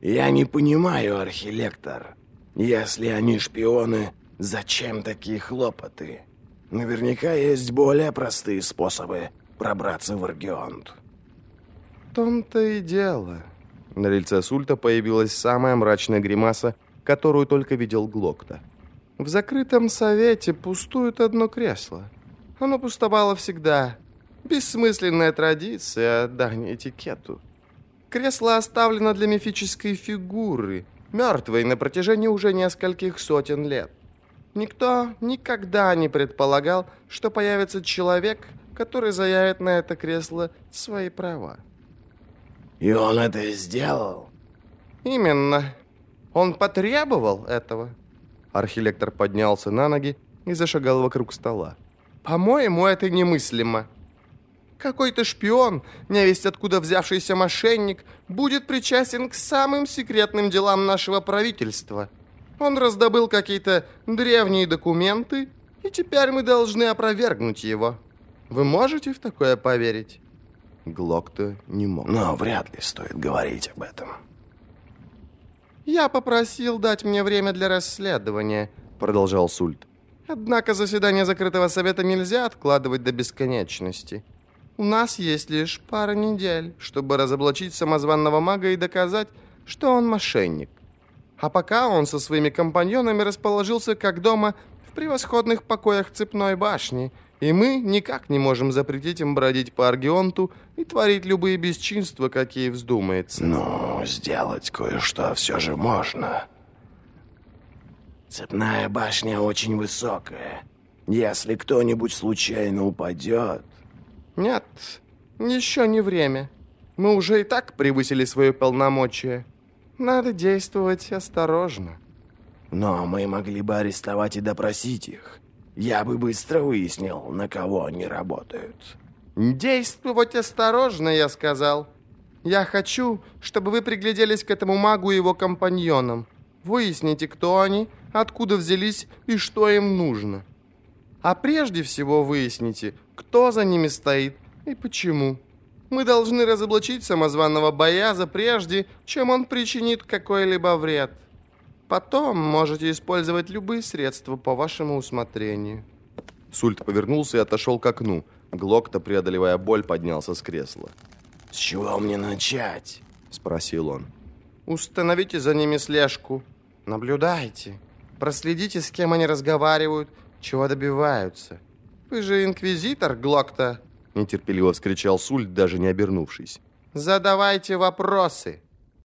Я не понимаю, архилектор. Если они шпионы, зачем такие хлопоты? Наверняка есть более простые способы пробраться в Аргионт. В том-то и дело. На лице Сульта появилась самая мрачная гримаса, которую только видел Глокта. В закрытом совете пустует одно кресло. Оно пустовало всегда. Бессмысленная традиция, дань этикету. Кресло оставлено для мифической фигуры, мертвой на протяжении уже нескольких сотен лет. Никто никогда не предполагал, что появится человек, который заявит на это кресло свои права. И он это сделал? Именно. Он потребовал этого. Архилектор поднялся на ноги и зашагал вокруг стола. По-моему, это немыслимо. Какой-то шпион, невесть откуда взявшийся мошенник, будет причастен к самым секретным делам нашего правительства. Он раздобыл какие-то древние документы, и теперь мы должны опровергнуть его. Вы можете в такое поверить? Глокта не мог. Но вряд ли стоит говорить об этом. «Я попросил дать мне время для расследования», — продолжал Сульт. «Однако заседание закрытого совета нельзя откладывать до бесконечности. У нас есть лишь пара недель, чтобы разоблачить самозванного мага и доказать, что он мошенник. А пока он со своими компаньонами расположился как дома в превосходных покоях цепной башни, и мы никак не можем запретить им бродить по Аргионту и творить любые бесчинства, какие вздумается. Ну, сделать кое-что все же можно. Цепная башня очень высокая. Если кто-нибудь случайно упадет... Нет, еще не время. Мы уже и так превысили свое полномочия. Надо действовать осторожно. Но мы могли бы арестовать и допросить их. Я бы быстро выяснил, на кого они работают. Действовать осторожно, я сказал. Я хочу, чтобы вы пригляделись к этому магу и его компаньонам. Выясните, кто они, откуда взялись и что им нужно. А прежде всего выясните, кто за ними стоит и почему. Мы должны разоблачить самозваного Бояза прежде, чем он причинит какой-либо вред. Потом можете использовать любые средства по вашему усмотрению». Сульт повернулся и отошел к окну. Глокта, преодолевая боль, поднялся с кресла. «С чего мне начать?» – спросил он. «Установите за ними слежку. Наблюдайте. Проследите, с кем они разговаривают, чего добиваются. Вы же инквизитор, Глокта!» – нетерпеливо вскричал Сульт, даже не обернувшись. «Задавайте вопросы!»